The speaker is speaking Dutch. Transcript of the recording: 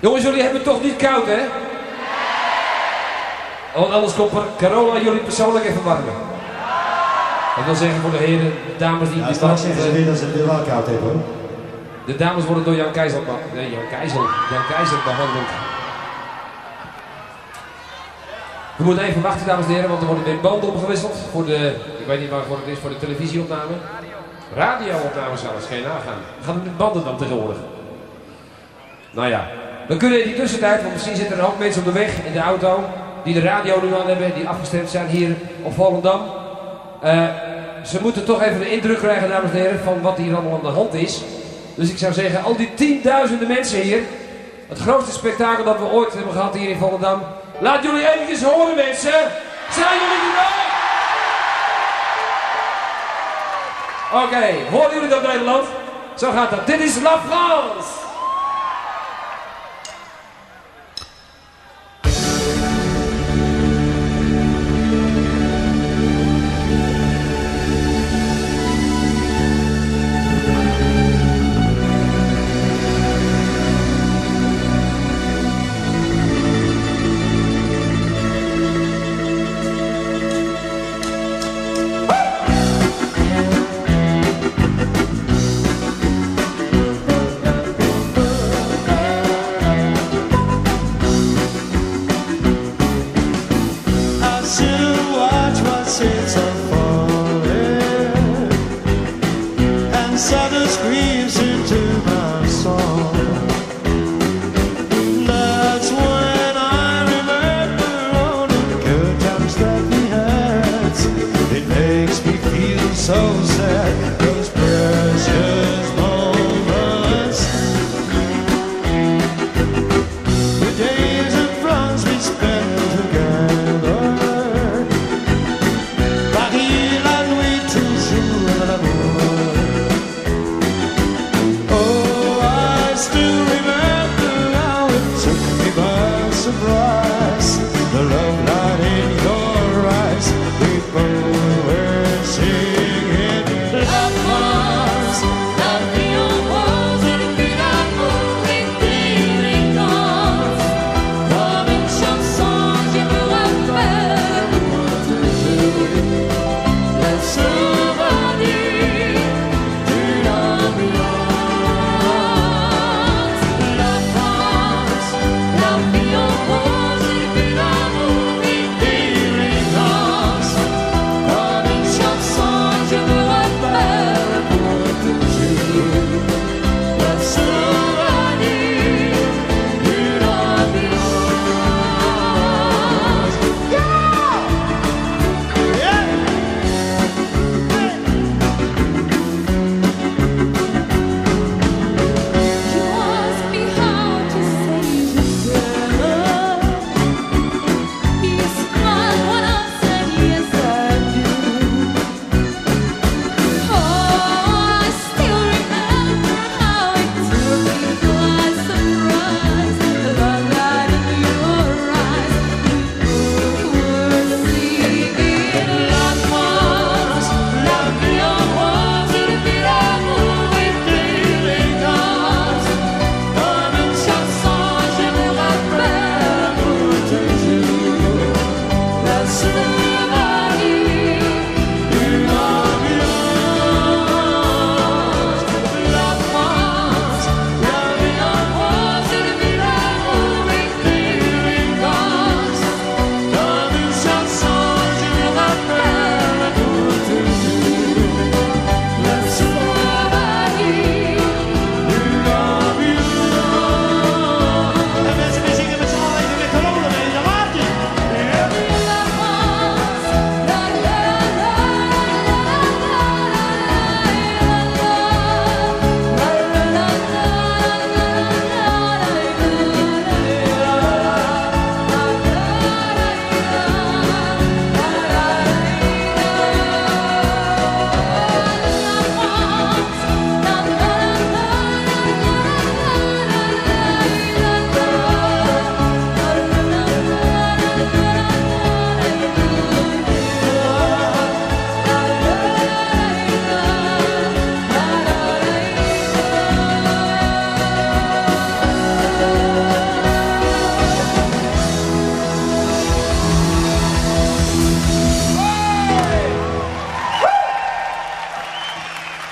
Jongens, jullie hebben het toch niet koud, hè? Want anders komt Carola jullie persoonlijk even warmen. Ik wil zeggen voor de heren, de dames die... Ja, straks zeggen ze weer dat ze het wel koud hebben hoor. de dames worden door Jan Keizer... Nee, Jan Keizer. Jan Keizer behandeld. We moeten even wachten, dames en heren, want er worden weer banden opgewisseld voor de... Ik weet niet waarvoor het is, voor de televisieopname. Radio-opname zelfs, geen nagaan. Gaan we met banden dan tegenwoordig? Nou ja, we kunnen in die tussentijd, want misschien zitten er ook mensen op de weg in de auto die de radio nu aan hebben, die afgestemd zijn hier op Volendam. Eh, ze moeten toch even de indruk krijgen, dames en heren, van wat hier allemaal aan de hand is. Dus ik zou zeggen, al die tienduizenden mensen hier, het grootste spektakel dat we ooit hebben gehad hier in Volendam. Laat jullie eventjes horen, mensen. Zijn jullie erbij? Oké, horen jullie dat Nederland? Zo gaat dat. Dit is La France.